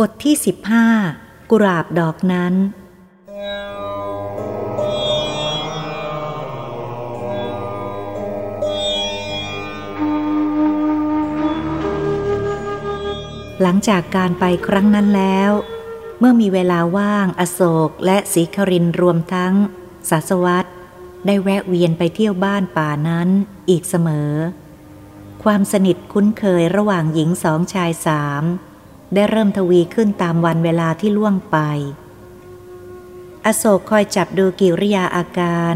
บทที่สิบห้ากุราบดอกนั้น หลังจากการไปครั้งนั้นแล้ว เมื่อมีเวลาว่างอโศกและศรีครินรวมทั้งสาสวัตได้แวะเวียนไปเที่ยวบ้านป่านั้นอีกเสมอ ความสนิทคุ้นเคยระหว่างหญิงสองชายสาม ได้เริ่มทวีขึ้นตามวันเวลาที่ล่วงไป อโศกคอยจับดูกิริยาอาการ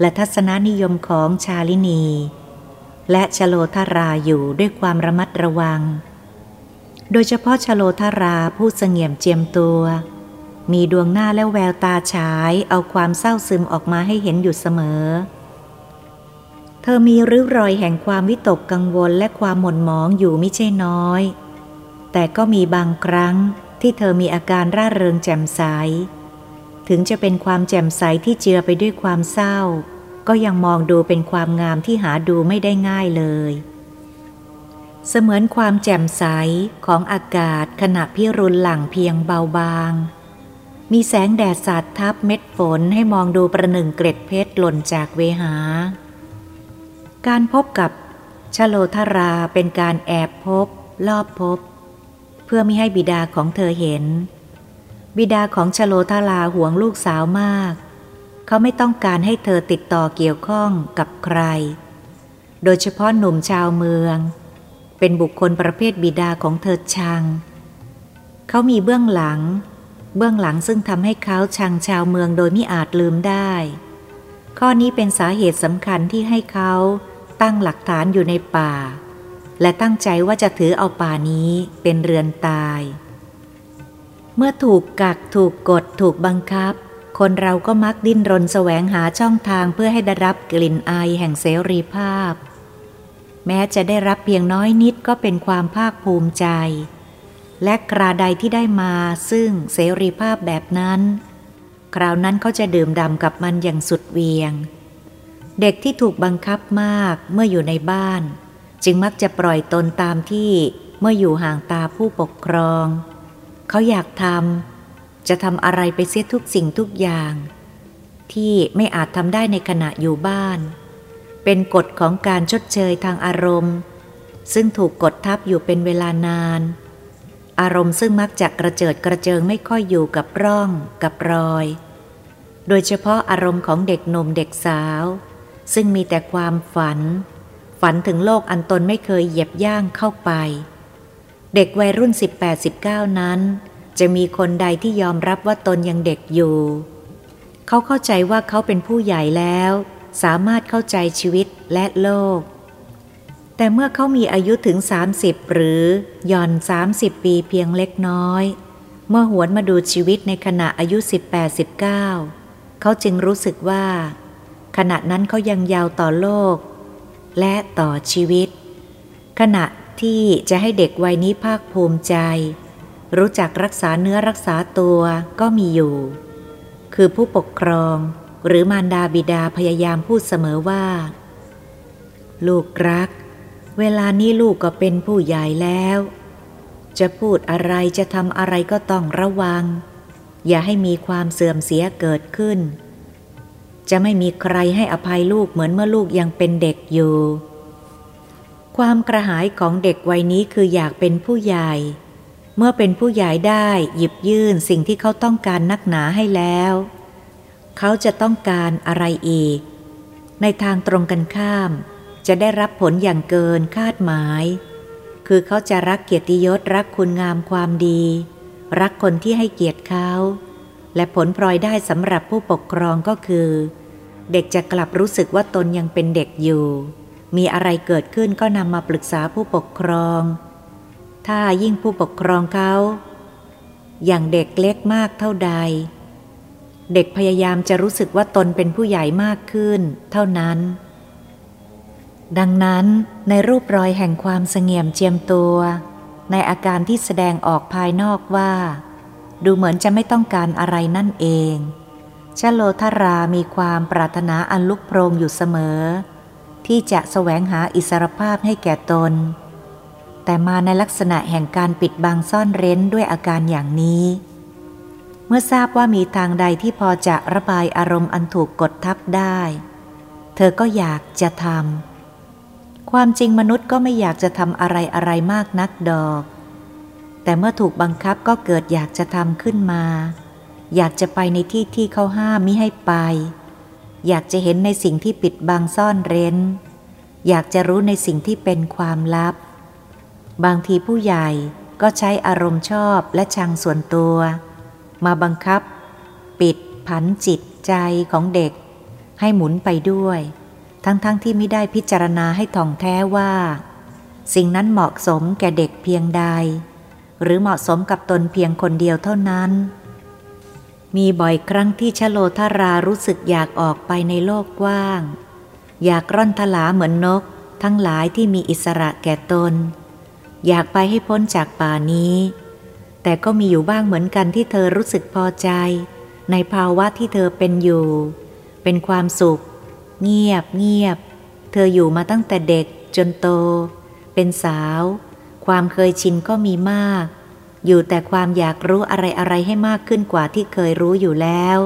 และทัศนนิยมของชาลินี และชโลธาราอยู่ด้วยความระมัดระวัง โดยเฉพาะชโลธาราผู้เสงี่ยมเจียมตัว มีดวงหน้าและแววตาฉายเอาความเศร้าซึมออกมาให้เห็นอยู่เสมอเธอมีริ้วรอยแห่งความวิตกกังวลและความหม่นหมองอยู่ไม่ใช่น้อย แต่ก็มีบางครั้งที่เธอมีอาการร่าเริงแจ่มใส ถึงจะเป็นความแจ่มใสที่เจือไปด้วยความเศร้า ก็ยังมองดูเป็นความงามที่หาดูไม่ได้ง่ายเลย เสมือนความแจ่มใสของอากาศขณะพิรุณหลังเพียงเบาบาง มีแสงแดดสาดทับเม็ดฝนให้มองดูประหนึ่งเกล็ดเพชรหล่นจากเวหา การพบกับชโลธราเป็นการแอบพบ ลอบพบ เพื่อไม่ให้บิดาของเธอเห็น บิดาของชโลธาลาห่วงลูกสาวมาก เขาไม่ต้องการให้เธอติดต่อเกี่ยวข้องกับใคร โดยเฉพาะหนุ่มชาวเมือง เป็นบุคคลประเภทบิดาของเธอชัง เขามีเบื้องหลัง เบื้องหลังซึ่งทำให้เขาชังชาวเมืองโดยไม่อาจลืมได้ ข้อนี้เป็นสาเหตุสำคัญที่ให้เขาตั้งหลักฐานอยู่ในป่า และตั้งใจว่าจะถือเอาป่านี้เป็นเรือนตาย เมื่อถูกกักถูกกดถูกบังคับ คนเราก็มักดิ้นรนแสวงหาช่องทางเพื่อให้ได้รับกลิ่นอายแห่งเสรีภาพ แม้จะได้รับเพียงน้อยนิดก็เป็นความภาคภูมิใจ และกราใดที่ได้มาซึ่งเสรีภาพแบบนั้น คราวนั้นเขาจะดื่มด่ำกับมันอย่างสุดเวียง เด็กที่ถูกบังคับมากเมื่ออยู่ในบ้าน จึงมักจะปล่อยตนตามที่เมื่ออยู่ห่างตาผู้ปกครอง เขาอยากทำจะทำอะไรไปเสียทุกสิ่งทุกอย่าง ที่ไม่อาจทำได้ในขณะอยู่บ้าน เป็นกฎของการชดเชยทางอารมณ์ ซึ่งถูกกดทับอยู่เป็นเวลานาน อารมณ์ซึ่งมักจะกระเจิดกระเจิงไม่ค่อยอยู่กับร่องกับรอย โดยเฉพาะอารมณ์ของเด็กหนุ่มเด็กสาว ซึ่งมีแต่ความฝัน ฝันถึงโลกอันตนไม่เคยเหยียบย่างเข้าไป เด็กวัยรุ่น 18-19 นั้น จะมีคนใดที่ยอมรับว่าตนยังเด็กอยู่ เขาเข้าใจว่าเขาเป็นผู้ใหญ่แล้ว สามารถเข้าใจชีวิตและโลก แต่เมื่อเขามีอายุถึง 30 หรือย่อน 30 ปีเพียงเล็กน้อย เมื่อหวนมาดูชีวิตในขณะอายุ 18-19 เขาจึงรู้สึกว่า ขณะนั้นเขายังยาวต่อโลก และต่อชีวิต ขณะที่จะให้เด็กวัยนี้ภาคภูมิใจ รู้จักรักษาเนื้อรักษาตัวก็มีอยู่ คือผู้ปกครองหรือมารดาบิดาพยายามพูดเสมอว่า ลูกรัก เวลานี้ลูกก็เป็นผู้ใหญ่แล้ว จะพูดอะไรจะทำอะไรก็ต้องระวัง อย่าให้มีความเสื่อมเสียเกิดขึ้น จะไม่มีใครให้อภัยลูกเหมือนเมื่อลูกยังเป็นเด็กอยู่ ความกระหายของเด็กวัยนี้คืออยากเป็นผู้ใหญ่ เมื่อเป็นผู้ใหญ่ได้หยิบยื่นสิ่งที่เขาต้องการนักหนาให้แล้ว เขาจะต้องการอะไรอีก ในทางตรงกันข้าม จะได้รับผลอย่างเกินคาดหมาย คือเขาจะรักเกียรติยศรักคุณงามความดี รักคนที่ให้เกียรติเขา และผลพลอยได้สำหรับผู้ปกครองก็คือ เด็กจะกลับรู้สึกว่าตนยังเป็นเด็กอยู่ มีอะไรเกิดขึ้นก็นำมาปรึกษาผู้ปกครอง ถ้ายิ่งผู้ปกครองเขา อย่างเด็กเล็กมากเท่าใด เด็กพยายามจะรู้สึกว่าตนเป็นผู้ใหญ่มากขึ้น เท่านั้น ดังนั้นในรูปรอยแห่งความเสงี่ยมเจียมตัว ในอาการที่แสดงออกภายนอกว่า ดูเหมือนจะไม่ต้องการอะไรนั่นเองชโลธารามีความปรารถนาอันลุกโพรงอยู่เสมอ ที่จะแสวงหาอิสรภาพให้แก่ตน แต่มาในลักษณะแห่งการปิดบังซ่อนเร้นด้วยอาการอย่างนี้ เมื่อทราบว่ามีทางใดที่พอจะระบายอารมณ์อันถูกกดทับได้ เธอก็อยากจะทำความจริงมนุษย์ก็ไม่อยากจะทำอะไรอะไรมากนักดอก แต่เมื่อถูกบังคับก็เกิดอยากจะทำขึ้นมา อยากจะไปในที่ที่เขาห้ามมิให้ไป อยากจะเห็นในสิ่งที่ปิดบังซ่อนเร้น อยากจะรู้ในสิ่งที่เป็นความลับ บางทีผู้ใหญ่ก็ใช้อารมณ์ชอบและชังส่วนตัว มาบังคับ ปิดผันจิตใจของเด็ก ให้หมุนไปด้วย ทั้งๆทที่ไม่ได้พิจารณาให้ท่องแท้ว่า สิ่งนั้นเหมาะสมแก่เด็กเพียงใด หรือเหมาะสมกับตนเพียงคนเดียวเท่านั้น มีบ่อยครั้งที่ชโลธารารู้สึกอยากออกไปในโลกกว้าง อยากร่อนทลาเหมือนนก ทั้งหลายที่มีอิสระแก่ตน อยากไปให้พ้นจากป่านี้ แต่ก็มีอยู่บ้างเหมือนกันที่เธอรู้สึกพอใจ ในภาวะที่เธอเป็นอยู่ เป็นความสุข เงียบเงียบ เธออยู่มาตั้งแต่เด็กจนโต เป็นสาว ความเคยชินก็มีมาก อยู่แต่ความอยากรู้อะไรอะไรให้มากขึ้นกว่าที่เคยรู้อยู่แล้ว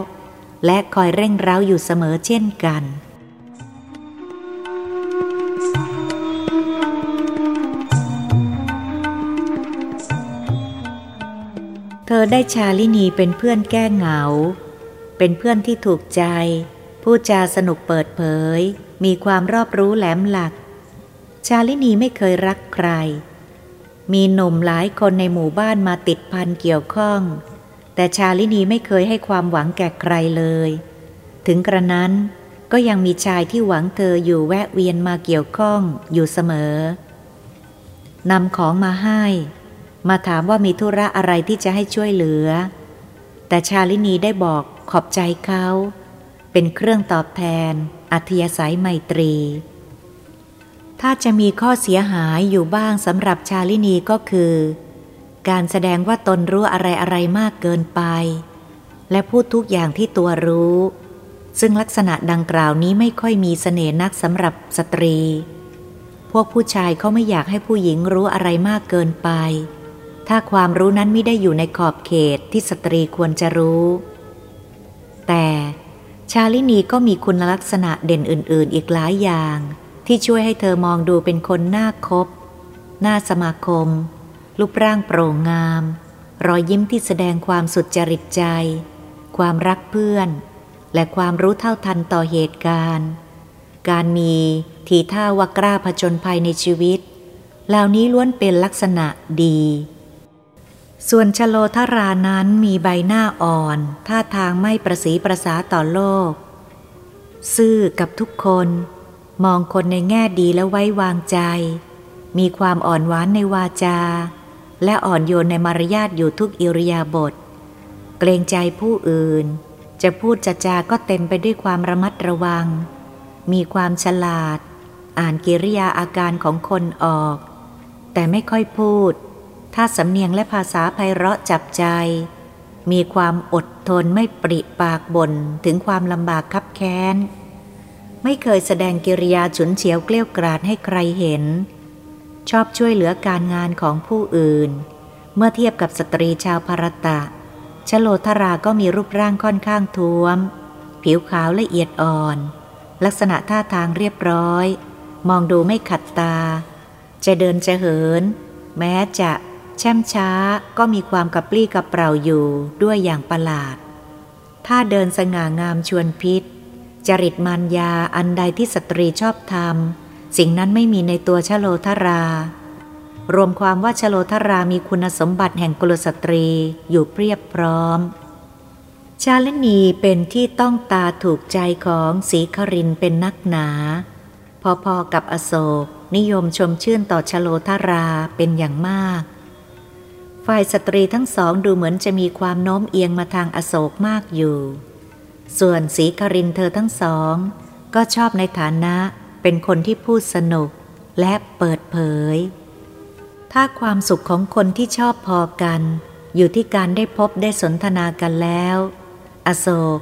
และคอยเร่งเร้าอยู่เสมอเช่นกันเธอได้ชาลินีเป็นเพื่อนแก้เหงา เป็นเพื่อนที่ถูกใจพูดจาสนุกเปิดเผย มีความรอบรู้แหลมหลัก ชาลินีไม่เคยรักใคร มีหนุ่มหลายคนในหมู่บ้านมาติดพันเกี่ยวข้อง แต่ชาลินีไม่เคยให้ความหวังแก่ใครเลย ถึงกระนั้นก็ยังมีชายที่หวังเธออยู่แวะเวียนมาเกี่ยวข้องอยู่เสมอนำของมาให้ มาถามว่ามีธุระอะไรที่จะให้ช่วยเหลือ แต่ชาลินีได้บอกขอบใจเขา เป็นเครื่องตอบแทน อัธยาศัยไมตรี ถ้าจะมีข้อเสียหายอยู่บ้างสำหรับชาลินีก็คือ การแสดงว่าตนรู้อะไรอะไรมากเกินไป และพูดทุกอย่างที่ตัวรู้ ซึ่งลักษณะดังกล่าวนี้ไม่ค่อยมีเสน่ห์นักสำหรับสตรี พวกผู้ชายเขาไม่อยากให้ผู้หญิงรู้อะไรมากเกินไป ถ้าความรู้นั้นไม่ได้อยู่ในขอบเขตที่สตรีควรจะรู้ แต่ชาลินีก็มีคุณลักษณะเด่นอื่น ๆ อีกหลายอย่าง ที่ช่วยให้เธอมองดูเป็นคนน่าคบ น่าสมาคม รูปร่างโปร่งงาม รอยยิ้มที่แสดงความสุดจริตใจ ความรักเพื่อน และความรู้เท่าทันต่อเหตุการณ์ การมีทีท่าว่ากล้าผจญภัยในชีวิต เหล่านี้ล้วนเป็นลักษณะดี ส่วนชโลธรานั้นมีใบหน้าอ่อน ท่าทางไม่ประสีประสาต่อโลก ซื่อกับทุกคน มองคนในแง่ดีและไว้วางใจ มีความอ่อนหวานในวาจา และอ่อนโยนในมารยาทอยู่ทุกอิริยาบถเกรงใจผู้อื่น จะพูดจะจาก็เต็มไปด้วยความระมัดระวัง มีความฉลาด อ่านกิริยาอาการของคนออก แต่ไม่ค่อยพูด ถ้าสำเนียงและภาษาไพเราะจับใจ มีความอดทนไม่ปริปากบนถึงความลำบากคับแค้น ไม่เคยแสดงกิริยาฉุนเฉียวเกลี้ยกราดให้ใครเห็น ชอบช่วยเหลือการงานของผู้อื่น เมื่อเทียบกับสตรีชาวพารตะชโลธราก็มีรูปร่างค่อนข้างท้วม ผิวขาวละเอียดอ่อน ลักษณะท่าทางเรียบร้อย มองดูไม่ขัดตา จะเดินจะเหิน แม้จะแช่มช้าก็มีความกระปรี้กระเปร่าอยู่ด้วยอย่างประหลาด ถ้าเดินสง่างามชวนพิษ จริตมารยาอันใดที่สตรีชอบทำสิ่งนั้นไม่มีในตัวชโลธรา รวมความว่าชโลธรามีคุณสมบัติแห่งกุลสตรีอยู่เพียบพร้อม ชาลนีเป็นที่ต้องตาถูกใจของสีครินเป็นนักหนา พอๆกับอโศกนิยมชมชื่นต่อชโลธราเป็นอย่างมาก ฝ่ายสตรีทั้งสองดูเหมือนจะมีความโน้มเอียงมาทางอโศกมากอยู่ ส่วนสีครินเธอทั้งสอง ก็ชอบในฐานะเป็นคนที่พูดสนุกและเปิดเผย ถ้าความสุขของคนที่ชอบพอกัน อยู่ที่การได้พบได้สนทนากันแล้ว อโศก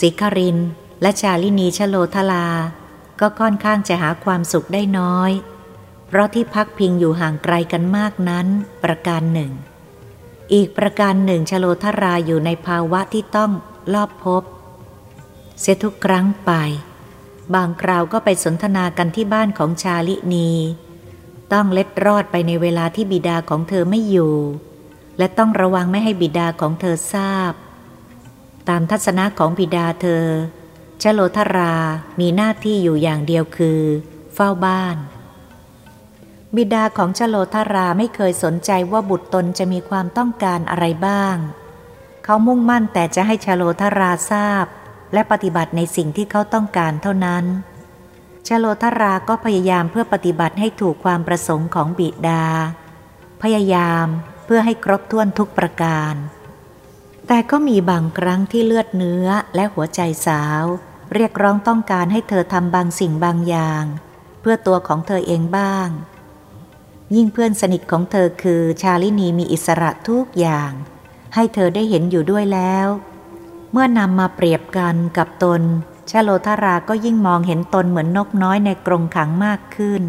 สีครินและชาลินีชโลทลา ก็ค่อนข้างจะหาความสุขได้น้อย เพราะที่พักพิงอยู่ห่างไกลกันมากนั้น ประการหนึ่ง อีกประการหนึ่งชโลธราอยู่ในภาวะที่ต้องลอบพบ เสียทุกครั้งไป บางคราวก็ไปสนทนากันที่บ้านของชาลินี ต้องเล็ดรอดไปในเวลาที่บิดาของเธอไม่อยู่ และต้องระวังไม่ให้บิดาของเธอทราบ ตามทัศนะของบิดาเธอ ชโลธรามีหน้าที่อยู่อย่างเดียวคือ เฝ้าบ้านบิดาของชโลธราไม่เคยสนใจว่าบุตรตนจะมีความต้องการอะไรบ้าง เขามุ่งมั่นแต่จะให้ชโลธราทราบ และปฏิบัติในสิ่งที่เขาต้องการเท่านั้นชโลธราก็พยายามเพื่อปฏิบัติให้ถูกความประสงค์ของบิดา พยายามเพื่อให้ครบถ้วนทุกประการ แต่ก็มีบางครั้งที่เลือดเนื้อและหัวใจสาว เรียกร้องต้องการให้เธอทำบางสิ่งบางอย่าง เพื่อตัวของเธอเองบ้าง ยิ่งเพื่อนสนิทของเธอคือชาลินีมีอิสระทุกอย่าง ให้เธอได้เห็นอยู่ด้วยแล้ว เมื่อนำมาเปรียบกันกับตนชาโลธาราก็ยิ่งมองเห็นตนเหมือนนกน้อยในกรงขังมากขึ้น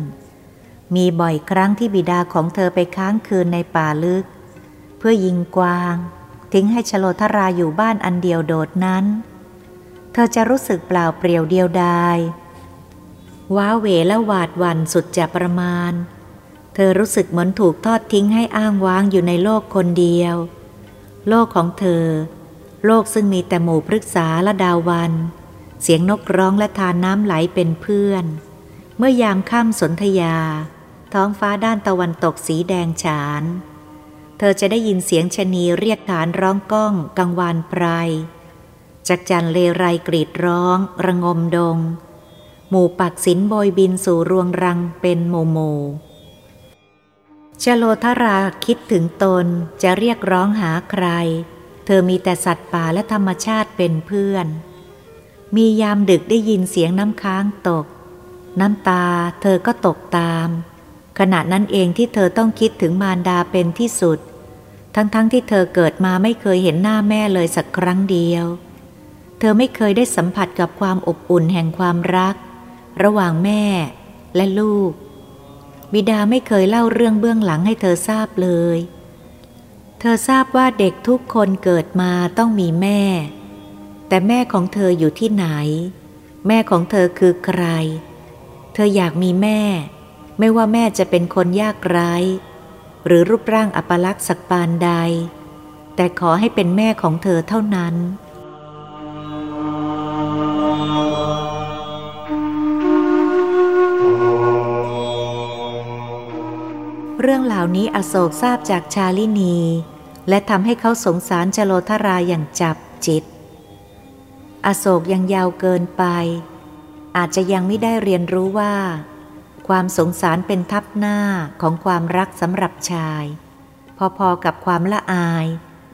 มีบ่อยครั้งที่บิดาของเธอไปค้างคืนในป่าลึก เพื่อยิงกวาง ทิ้งให้ชโลธาราอยู่บ้านอันเดียวโดดนั้น เธอจะรู้สึกเปล่าเปลี่ยวเดียวดายว้าเหวและหวาดหวั่นสุดจะประมาณ เธอรู้สึกเหมือนถูกทอดทิ้งให้อ้างว้างอยู่ในโลกคนเดียว โลกของเธอ โลกซึ่งมีแต่หมู่พฤกษาและดาววัน เสียงนกร้องและทานน้ำไหลเป็นเพื่อน เมื่อยามค่ำสนธยา ท้องฟ้าด้านตะวันตกสีแดงฉาน เธอจะได้ยินเสียงชนีเรียกฐานร้องก้อง กังวานไพรจักจันเลไรกรีดร้อง ระงมดง หมู่ปักสินโบยบินสู่รวงรังเป็นโมโมชโลธราคิดถึงตนจะเรียกร้องหาใคร ธอมีแต่สัตว์ป่าและธรรมชาติเป็นเพื่อน มียามดึกได้ยินเสียงน้ำค้างตก น้ำตาเธอก็ตกตาม ขณะนั้นเองที่เธอต้องคิดถึงมารดาเป็นที่สุด ทั้งๆทที่เธอเกิดมาไม่เคยเห็นหน้าแม่เลยสักครั้งเดียว เธอไม่เคยได้สัมผัสกับความอบอุ่นแห่งความรัก ระหว่างแม่และลูก บิดาไม่เคยเล่าเรื่องเบื้องหลังให้เธอทราบเลยเเธอทราบว่าเด็กทุกคนเกิดมาต้องมีแม่ แต่แม่ของเธออยู่ที่ไหน แม่ของเธอคือใคร เธออยากมีแม่ ไม่ว่าแม่จะเป็นคนยากไร้หรือรูปร่างอัปลักษณ์สักปานใด แต่ขอให้เป็นแม่ของเธอเท่านั้น เรื่องเหล่านี้อโศกทราบจากชาลินี และทำให้เขาสงสารชโลธราอย่างจับจิต อโศกยังยาวเกินไป อาจจะยังไม่ได้เรียนรู้ว่า ความสงสารเป็นทับหน้าของความรักสำหรับชาย พอๆกับความละอาย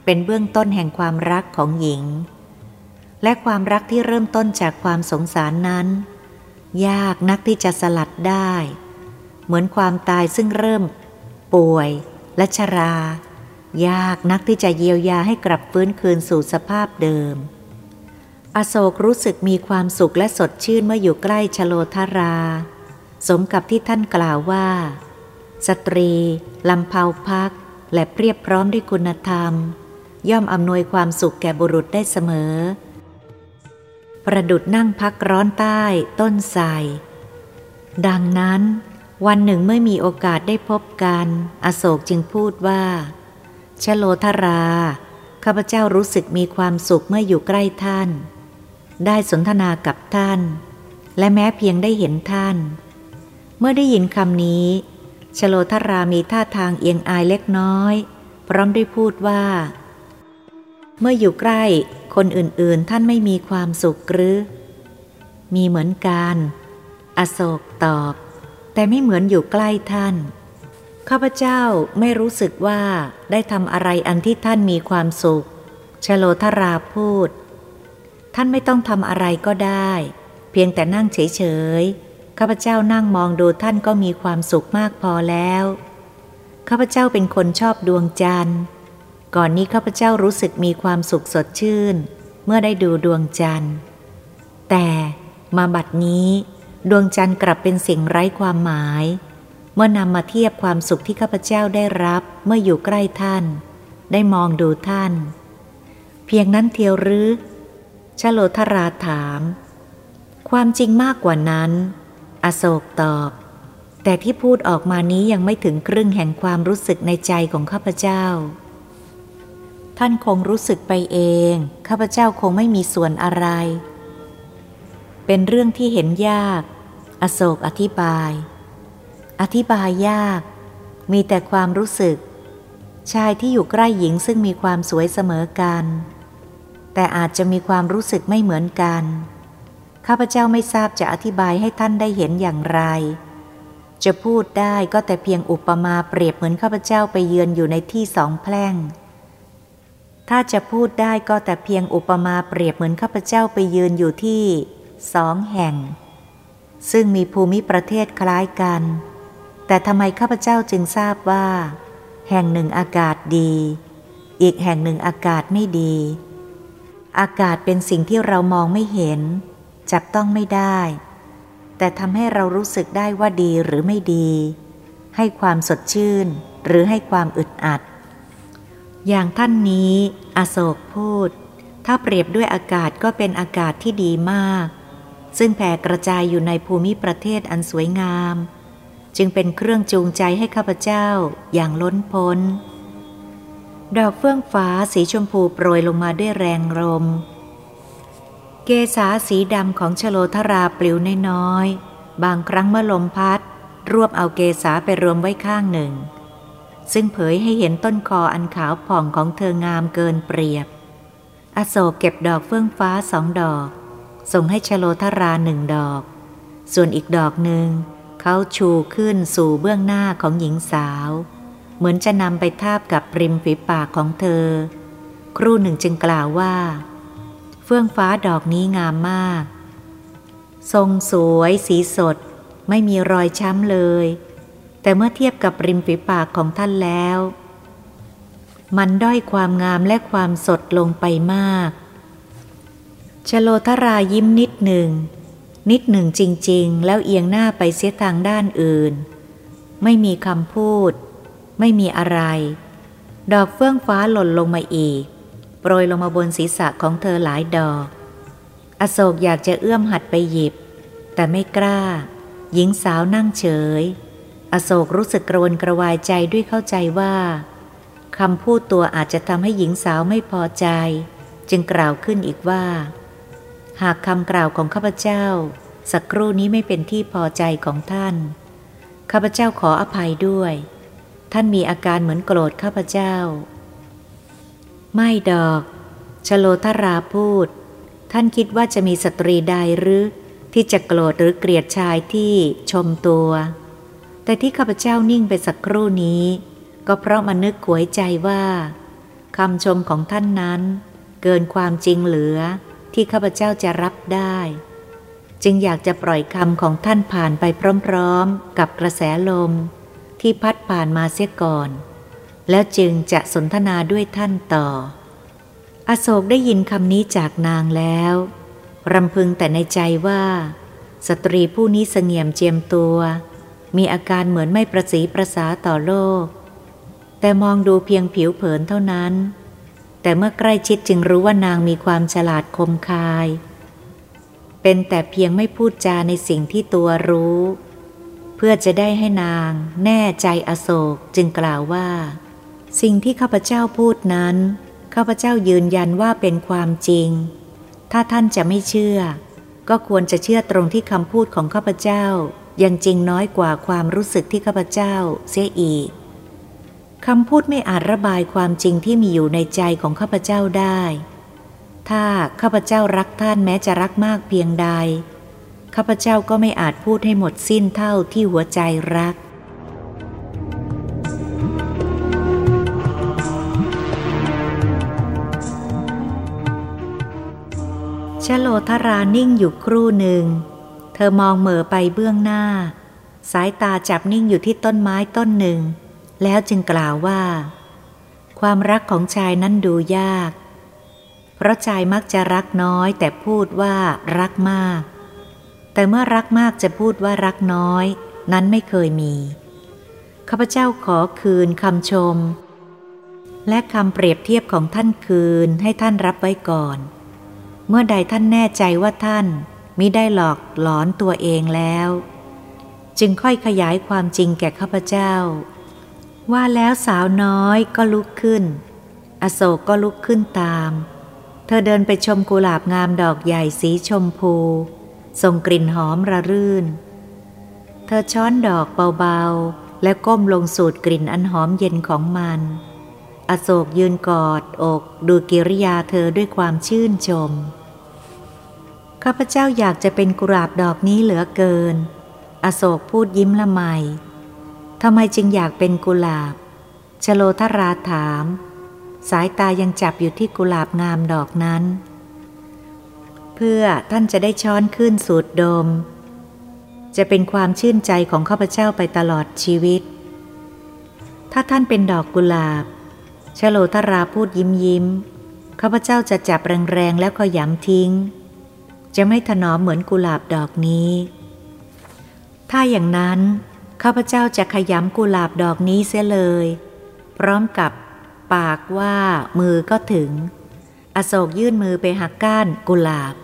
เป็นเบื้องต้นแห่งความรักของหญิง และความรักที่เริ่มต้นจากความสงสารนั้น ยากนักที่จะสลัดได้เหมือนความตายซึ่งเริ่ม ป่วย และชรา ยากนักที่จะเยียวยาให้กลับฟื้นคืนสู่สภาพเดิม อโศกรู้สึกมีความสุขและสดชื่นเมื่ออยู่ใกล้ชโลธารา สมกับที่ท่านกล่าวว่า สตรีลำเพาพัก และเพียบพร้อมด้วยคุณธรรม ย่อมอำนวยความสุขแก่บุรุษได้เสมอ ประดุดนั่งพักร้อนใต้ต้นไทรดังนั้น วันหนึ่งเมื่อมีโอกาสได้พบกัน อโศกจึงพูดว่า ชโลธรา ข้าพเจ้ารู้สึกมีความสุขเมื่ออยู่ใกล้ท่าน ได้สนทนากับท่าน และแม้เพียงได้เห็นท่าน เมื่อได้ยินคำนี้ ชโลธรามีท่าทางเอียงอายเล็กน้อย พร้อมได้พูดว่า เมื่ออยู่ใกล้คนอื่นๆ ท่านไม่มีความสุขหรือ มีเหมือนกัน อโศกตอบ แต่ไม่เหมือนอยู่ใกล้ท่าน ข้าพเจ้าไม่รู้สึกว่าได้ทำอะไรอันที่ท่านมีความสุข ชโลธราพูด ท่านไม่ต้องทำอะไรก็ได้ เพียงแต่นั่งเฉยๆ ข้าพเจ้านั่งมองดูท่านก็มีความสุขมากพอแล้ว ข้าพเจ้าเป็นคนชอบดวงจันทร์ ก่อนนี้ข้าพเจ้ารู้สึกมีความสุขสดชื่น เมื่อได้ดูดวงจันทร์ แต่มาบัดนี้ ดวงจันทร์กลับเป็นสิ่งไร้ความหมาย เมื่อนำมาเทียบความสุขที่ข้าพเจ้าได้รับเมื่ออยู่ใกล้ท่าน ได้มองดูท่าน เพียงนั้นเทียวหรือชโลธราถาม ความจริงมากกว่านั้น อโศกตอบ แต่ที่พูดออกมานี้ยังไม่ถึงครึ่งแห่งความรู้สึกในใจของข้าพเจ้า ท่านคงรู้สึกไปเอง ข้าพเจ้าคงไม่มีส่วนอะไร เป็นเรื่องที่เห็นยาก อโศกอธิบาย อธิบายยาก มีแต่ความรู้สึก ชายที่อยู่ใกล้หญิงซึ่งมีความสวยเสมอกัน แต่อาจจะมีความรู้สึกไม่เหมือนกัน ข้าพเจ้าไม่ทราบจะอธิบายให้ท่านได้เห็นอย่างไร จะพูดได้ก็แต่เพียงอุปมาเปรียบเหมือนข้าพเจ้าไปเยือนอยู่ในที่สองแพร่ง ถ้าจะพูดได้ก็แต่เพียงอุปมาเปรียบเหมือนข้าพเจ้าไปยืนอยู่ที่สองแห่ง ซึ่งมีภูมิประเทศคล้ายกัน แต่ทำไมข้าพเจ้าจึงทราบว่า แห่งหนึ่งอากาศดี อีกแห่งหนึ่งอากาศไม่ดี อากาศเป็นสิ่งที่เรามองไม่เห็น จับต้องไม่ได้ แต่ทำให้เรารู้สึกได้ว่าดีหรือไม่ดี ให้ความสดชื่นหรือให้ความอึดอัด อย่างท่านนี้ อโศกพูด ถ้าเปรียบด้วยอากาศก็เป็นอากาศที่ดีมาก ซึ่งแผ่กระจายอยู่ในภูมิประเทศอันสวยงาม จึงเป็นเครื่องจูงใจให้ข้าพเจ้าอย่างล้นพ้น ดอกเฟื่องฟ้าสีชมพูโปรยลงมาด้วยแรงลม เกษาสีดำของชโลธราปลิวน้อยๆบางครั้งเมื่อลมพัด รวบเอาเกษาไปรวมไว้ข้างหนึ่ง ซึ่งเผยให้เห็นต้นคออันขาวผ่องของเธองามเกินเปรียบ อโศกเก็บดอกเฟื่องฟ้าสองดอก ส่งให้ชโลธราหนึ่งดอก ส่วนอีกดอกหนึ่งเขาชูขึ้นสู่เบื้องหน้าของหญิงสาว เหมือนจะนำไปทาบกับริมฝีปากของเธอ ครู่หนึ่งจึงกล่าวว่า เฟื่องฟ้าดอกนี้งามมาก ทรงสวยสีสด ไม่มีรอยช้ำเลย แต่เมื่อเทียบกับริมฝีปากของท่านแล้ว มันด้อยความงามและความสดลงไปมาก ชโลธรายิ้มนิดหนึ่ง นิดหนึ่งจริง ๆ แล้วเอียงหน้าไปเสียทางด้านอื่น ไม่มีคำพูด ไม่มีอะไร ดอกเฟื่องฟ้าหล่นลงมาอีก โปรยลงมาบนศีรษะของเธอหลายดอก อโศกอยากจะเอื้อมหัดไปหยิบ แต่ไม่กล้า หญิงสาวนั่งเฉย อโศกรู้สึกกระวนกระวายใจด้วยเข้าใจว่าคำพูดตัวอาจจะทำให้หญิงสาวไม่พอใจ จึงกล่าวขึ้นอีกว่า หากคำกล่าวของข้าพเจ้า สักครู่นี้ไม่เป็นที่พอใจของท่าน ข้าพเจ้าขออภัยด้วย ท่านมีอาการเหมือนโกรธข้าพเจ้า ไม่ดอก ชโลธราพูด ท่านคิดว่าจะมีสตรีใดหรือ ที่จะโกรธหรือเกลียดชายที่ชมตัว แต่ที่ข้าพเจ้านิ่งไปสักครู่นี้ ก็เพราะมันนึกขวยใจว่าคำชมของท่านนั้น เกินความจริงเหลือ ที่ข้าพเจ้าจะรับได้ จึงอยากจะปล่อยคำของท่านผ่านไปพร้อมๆ กับกระแสลม ที่พัดผ่านมาเสียก่อน แล้วจึงจะสนทนาด้วยท่านต่อ อโศกได้ยินคำนี้จากนางแล้วรำพึงแต่ในใจว่า สตรีผู้นี้เสงี่ยมเจียมตัว มีอาการเหมือนไม่ประสีประสาต่อโลก แต่มองดูเพียงผิวเผินเท่านั้น แต่เมื่อใกล้ชิดจึงรู้ว่านางมีความฉลาดคมคาย เป็นแต่เพียงไม่พูดจาในสิ่งที่ตัวรู้ เพื่อจะได้ให้นางแน่ใจอโศกจึงกล่าวว่า สิ่งที่ข้าพเจ้าพูดนั้นข้าพเจ้ายืนยันว่าเป็นความจริง ถ้าท่านจะไม่เชื่อ ก็ควรจะเชื่อตรงที่คำพูดของข้าพเจ้า ยังจริงน้อยกว่าความรู้สึกที่ข้าพเจ้าเสียอีก คำพูดไม่อาจระบายความจริงที่มีอยู่ในใจของข้าพเจ้าได้ ถ้าข้าพเจ้ารักท่านแม้จะรักมากเพียงใด ข้าพเจ้าก็ไม่อาจพูดให้หมดสิ้นเท่าที่หัวใจรัก ชโลธรานิ่งอยู่ครู่หนึ่ง เธอมองเหม่อไปเบื้องหน้า สายตาจับนิ่งอยู่ที่ต้นไม้ต้นหนึ่ง แล้วจึงกล่าวว่า ความรักของชายนั้นดูยาก เพราะชายมักจะรักน้อยแต่พูดว่ารักมาก แต่เมื่อรักมากจะพูดว่ารักน้อย นั้นไม่เคยมีข้าพเจ้าขอคืนคำชม และคำเปรียบเทียบของท่านคืนให้ท่านรับไว้ก่อน เมื่อใดท่านแน่ใจว่าท่านมิได้หลอกหลอนตัวเองแล้ว จึงค่อยขยายความจริงแก่ข้าพเจ้า ว่าแล้วสาวน้อยก็ลุกขึ้น อโศกก็ลุกขึ้นตาม เธอเดินไปชมกุหลาบงามดอกใหญ่สีชมพู ส่งกลิ่นหอมระรื่น เธอช้อนดอกเบาๆ และก้มลงสูดกลิ่นอันหอมเย็นของมัน อโศกยืนกอดอกดูกิริยาเธอด้วยความชื่นชม ข้าพเจ้าอยากจะเป็นกุหลาบดอกนี้เหลือเกิน อโศกพูดยิ้มละไม ทำไมจึงอยากเป็นกุหลาบ ชโลธราถาม สายตายังจับอยู่ที่กุหลาบงามดอกนั้น เพื่อท่านจะได้ช้อนขึ้นสูดดม จะเป็นความชื่นใจของข้าพเจ้าไปตลอดชีวิต ถ้าท่านเป็นดอกกุหลาบ ชโลธราพูดยิ้มยิ้มข้าพเจ้าจะจับแรงๆแล้วก็ย้ำทิ้ง จะไม่ถนอมเหมือนกุหลาบดอกนี้ ถ้าอย่างนั้น ข้าพเจ้าจะขยำกุหลาบดอกนี้เสียเลย พร้อมกับปากว่ามือก็ถึง อโศกยื่นมือไปหักก้านกุหลาบ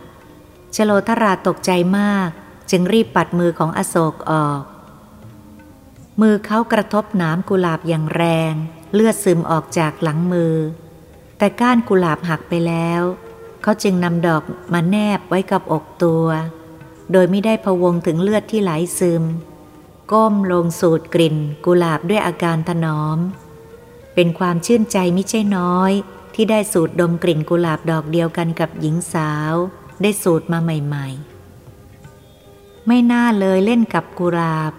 ชโลธราตกใจมาก จึงรีบปัดมือของอโศกออก มือเขากระทบหนามกุหลาบอย่างแรง เลือดซึมออกจากหลังมือ แต่ก้านกุหลาบหักไปแล้ว เขาจึงนำดอกมาแนบไว้กับอกตัว โดยไม่ได้พวงถึงเลือดที่ไหลซึม ก้มลงสูดกลิ่นกุหลาบด้วยอาการถนอม เป็นความชื่นใจไม่ใช่น้อย ที่ได้สูดดมกลิ่นกุหลาบดอกเดียวกันกับหญิงสาว ได้สูตรมาใหม่ๆ ไม่น่าเลยเล่นกับกุราบ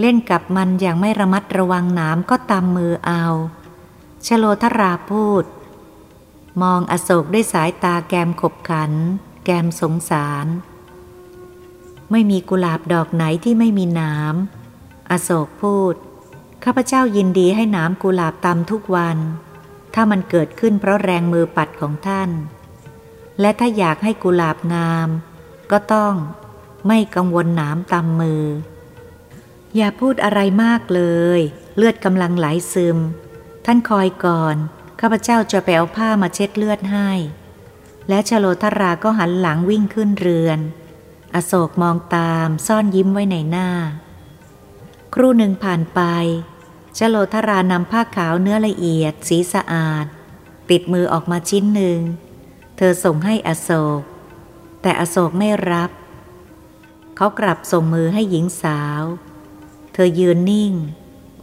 เล่นกับมันอย่างไม่ระมัดระวังน้ำก็ตามมือเอาชโลธราพูด มองอโศกด้วยสายตาแกมขบขัน แกมสงสาร ไม่มีกุหลาบดอกไหนที่ไม่มีน้ำ อโศกพูด ข้าพเจ้ายินดีให้น้ำกุหลาบตำทุกวัน ถ้ามันเกิดขึ้นเพราะแรงมือปัดของท่าน และถ้าอยากให้กุหลาบงาม ก็ต้องไม่กังวลหนามตำมือ อย่าพูดอะไรมากเลย เลือดกำลังไหลซึม ท่านคอยก่อน ข้าพเจ้าจะไปเอาผ้ามาเช็ดเลือดให้ และชโลธราก็หันหลังวิ่งขึ้นเรือน อโศกมองตามซ่อนยิ้มไว้ในหน้า ครู่หนึ่งผ่านไปชโลธรานำผ้าขาวเนื้อละเอียด สีสะอาด ติดมือออกมาชิ้นหนึ่ง เธอส่งให้อโศก แต่อโศกไม่รับ เขากลับส่งมือให้หญิงสาว เธอยืนนิ่ง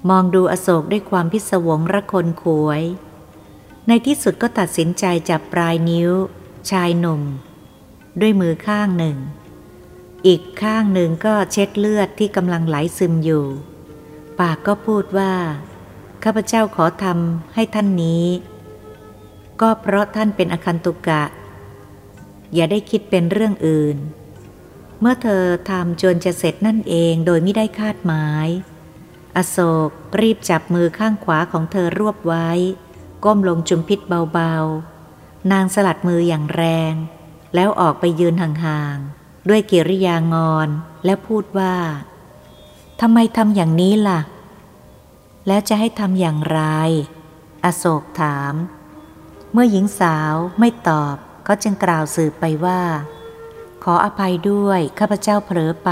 มองดูอโศกด้วยความพิศวงระคนขวย ในที่สุดก็ตัดสินใจจับปลายนิ้ว ชายหนุ่ม ด้วยมือข้างหนึ่ง อีกข้างหนึ่งก็เช็ดเลือดที่กำลังไหลซึมอยู่ ปากก็พูดว่า ข้าพเจ้าขอทำให้ท่านนี้ ก็เพราะท่านเป็นอคันตุกะ อย่าได้คิดเป็นเรื่องอื่น เมื่อเธอทำจนจะเสร็จนั่นเองโดยไม่ได้คาดหมาย อโศกรีบจับมือข้างขวาของเธอรวบไว้ ก้มลงจุมพิษเบาๆ นางสลัดมืออย่างแรง แล้วออกไปยืนห่างๆ ด้วยกิริยางอนและพูดว่าทำไมทำอย่างนี้ล่ะ แล้วจะให้ทำอย่างไร อโศกถาม เมื่อหญิงสาวไม่ตอบก็จึงกล่าวสืบไปว่า ขออภัยด้วยข้าพเจ้าเผลอไป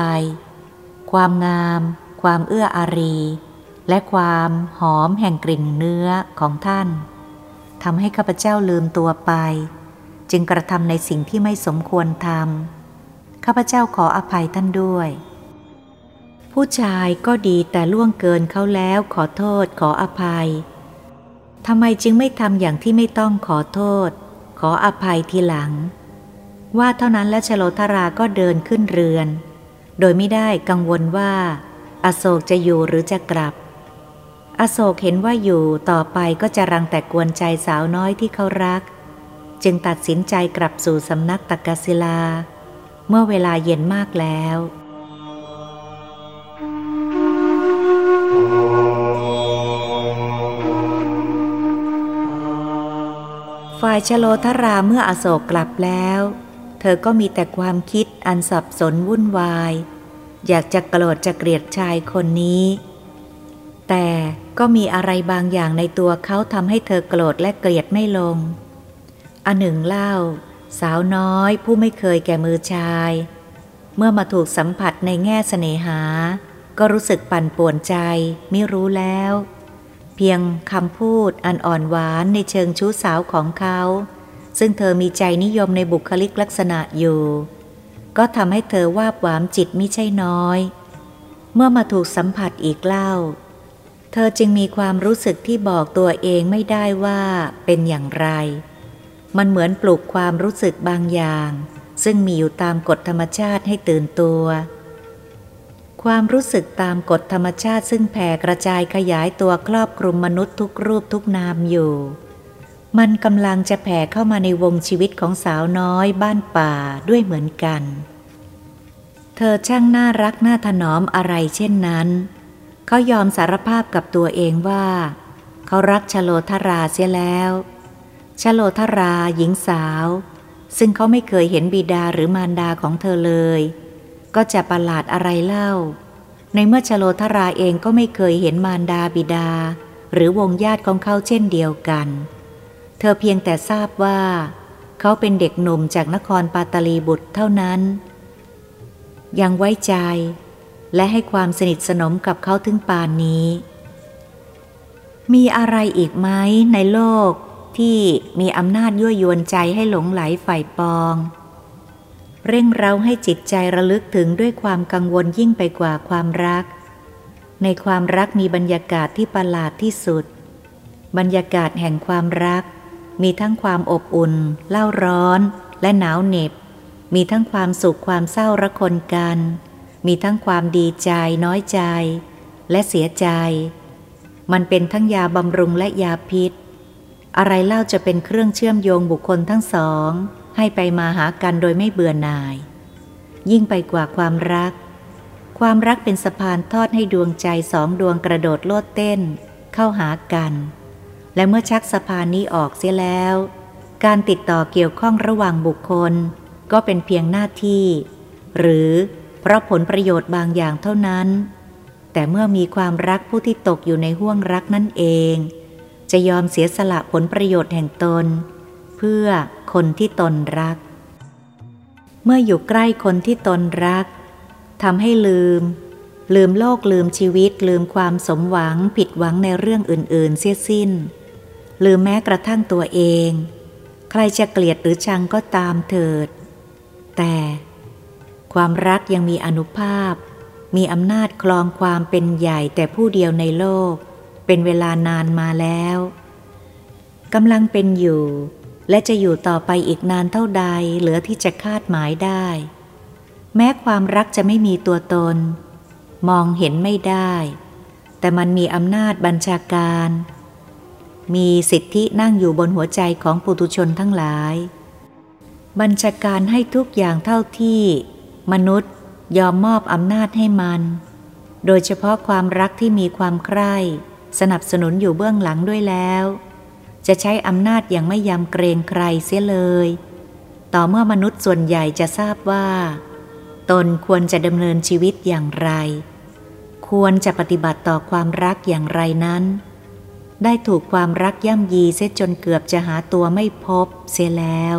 ความงาม ความเอื้ออารี และความหอมแห่งกลิ่นเนื้อของท่านทำให้ข้าพเจ้าลืมตัวไป จึงกระทำในสิ่งที่ไม่สมควรทำ ข้าพเจ้าขออภัยท่านด้วย ผู้ชายก็ดีแต่ล่วงเกินเขาแล้วขอโทษขออภัยทำไมจึงไม่ทำอย่างที่ไม่ต้องขอโทษ ขออภัยทีหลัง ว่าเท่านั้นและชโลธราก็เดินขึ้นเรือน โดยไม่ได้กังวลว่า อโศกจะอยู่หรือจะกลับ อโศกเห็นว่าอยู่ต่อไปก็จะรังแต่กวนใจสาวน้อยที่เขารัก จึงตัดสินใจกลับสู่สำนักตักกศิลา เมื่อเวลาเย็นมากแล้ว ฝ่ายชโลธราเมื่ออโศกกลับแล้ว เธอก็มีแต่ความคิดอันสับสนวุ่นวาย อยากจะโกรธจะเกลียดชายคนนี้ แต่ก็มีอะไรบางอย่างในตัวเขาทำให้เธอโกรธและเกลียดไม่ลงอันหนึ่งเล่า สาวน้อยผู้ไม่เคยแก่มือชาย เมื่อมาถูกสัมผัสในแง่เสน่หา ก็รู้สึกปั่นป่วนใจไม่รู้แล้ว เพียงคำพูดอันอ่อนหวานในเชิงชู้สาวของเขา ซึ่งเธอมีใจนิยมในบุคลิกลักษณะอยู่ ก็ทำให้เธอวาบหวามจิตไม่ใช่น้อย เมื่อมาถูกสัมผัสอีกเล่า เธอจึงมีความรู้สึกที่บอกตัวเองไม่ได้ว่าเป็นอย่างไร มันเหมือนปลุกความรู้สึกบางอย่าง ซึ่งมีอยู่ตามกฎธรรมชาติให้ตื่นตัว ความรู้สึกตามกฎธรรมชาติซึ่งแผ่กระจายขยายตัวครอบคลุมมนุษย์ทุกรูปทุกนามอยู่ มันกำลังจะแผ่เข้ามาในวงชีวิตของสาวน้อยบ้านป่าด้วยเหมือนกัน เธอช่างน่ารักน่าถนอมอะไรเช่นนั้นเขายอมสารภาพกับตัวเองว่า เขารักชโลธราเสียแล้ว ชโลธราหญิงสาว ซึ่งเขาไม่เคยเห็นบิดาหรือมารดาของเธอเลย ก็จะประหลาดอะไรเล่า ในเมื่อชโลธราเองก็ไม่เคยเห็นมารดาบิดา หรือวงญาติของเขาเช่นเดียวกัน เธอเพียงแต่ทราบว่า เขาเป็นเด็กหนุ่มจากนครปาตลีบุตรเท่านั้น ยังไว้ใจ และให้ความสนิทสนมกับเขาถึงป่านนี้ มีอะไรอีกไหมในโลก ที่มีอำนาจยั่วยวนใจให้หลงไหลฝ่ายปอง เร่งเร้าให้จิตใจระลึกถึงด้วยความกังวลยิ่งไปกว่าความรัก ในความรักมีบรรยากาศที่ประหลาดที่สุด บรรยากาศแห่งความรัก มีทั้งความอบอุ่น เล่าร้อน และหนาวเหน็บ มีทั้งความสุขความเศร้าระคนกัน มีทั้งความดีใจน้อยใจ และเสียใจ มันเป็นทั้งยาบำรุงและยาพิษ อะไรเล่าจะเป็นเครื่องเชื่อมโยงบุคคลทั้งสอง ให้ไปมาหากันโดยไม่เบื่อหน่าย ยิ่งไปกว่าความรัก ความรักเป็นสะพานทอดให้ดวงใจสองดวงกระโดดโลดเต้น เข้าหากัน และเมื่อชักสะพานนี้ออกเสียแล้ว การติดต่อเกี่ยวข้องระหว่างบุคคล ก็เป็นเพียงหน้าที่ หรือเพราะผลประโยชน์บางอย่างเท่านั้น แต่เมื่อมีความรักผู้ที่ตกอยู่ในห่วงรักนั่นเอง จะยอมเสียสละผลประโยชน์แห่งตน เพื่อคนที่ตนรัก เมื่ออยู่ใกล้คนที่ตนรักทำให้ลืม ลืมโลกลืมชีวิต ลืมความสมหวัง ผิดหวังในเรื่องอื่น ๆ เสียสิ้น ลืมแม้กระทั่งตัวเอง ใครจะเกลียดหรือชังก็ตามเถิด แต่ความรักยังมีอนุภาพ มีอำนาจคลองความเป็นใหญ่แต่ผู้เดียวในโลก เป็นเวลานานมาแล้วกำลังเป็นอยู่ และจะอยู่ต่อไปอีกนานเท่าใดเหลือที่จะคาดหมายได้ แม้ความรักจะไม่มีตัวตน มองเห็นไม่ได้ แต่มันมีอำนาจบัญชาการ มีสิทธินั่งอยู่บนหัวใจของปุถุชนทั้งหลาย บัญชาการให้ทุกอย่างเท่าที่ มนุษย์ยอมมอบอำนาจให้มัน โดยเฉพาะความรักที่มีความใคร่ สนับสนุนอยู่เบื้องหลังด้วยแล้ว จะใช้อำนาจอย่างไม่ยำเกรงใครเสียเลย ต่อเมื่อมนุษย์ส่วนใหญ่จะทราบว่า ตนควรจะดำเนินชีวิตอย่างไร ควรจะปฏิบัติต่อความรักอย่างไรนั้น ได้ถูกความรักย่ำยีเสียจนเกือบจะหาตัวไม่พบเสียแล้ว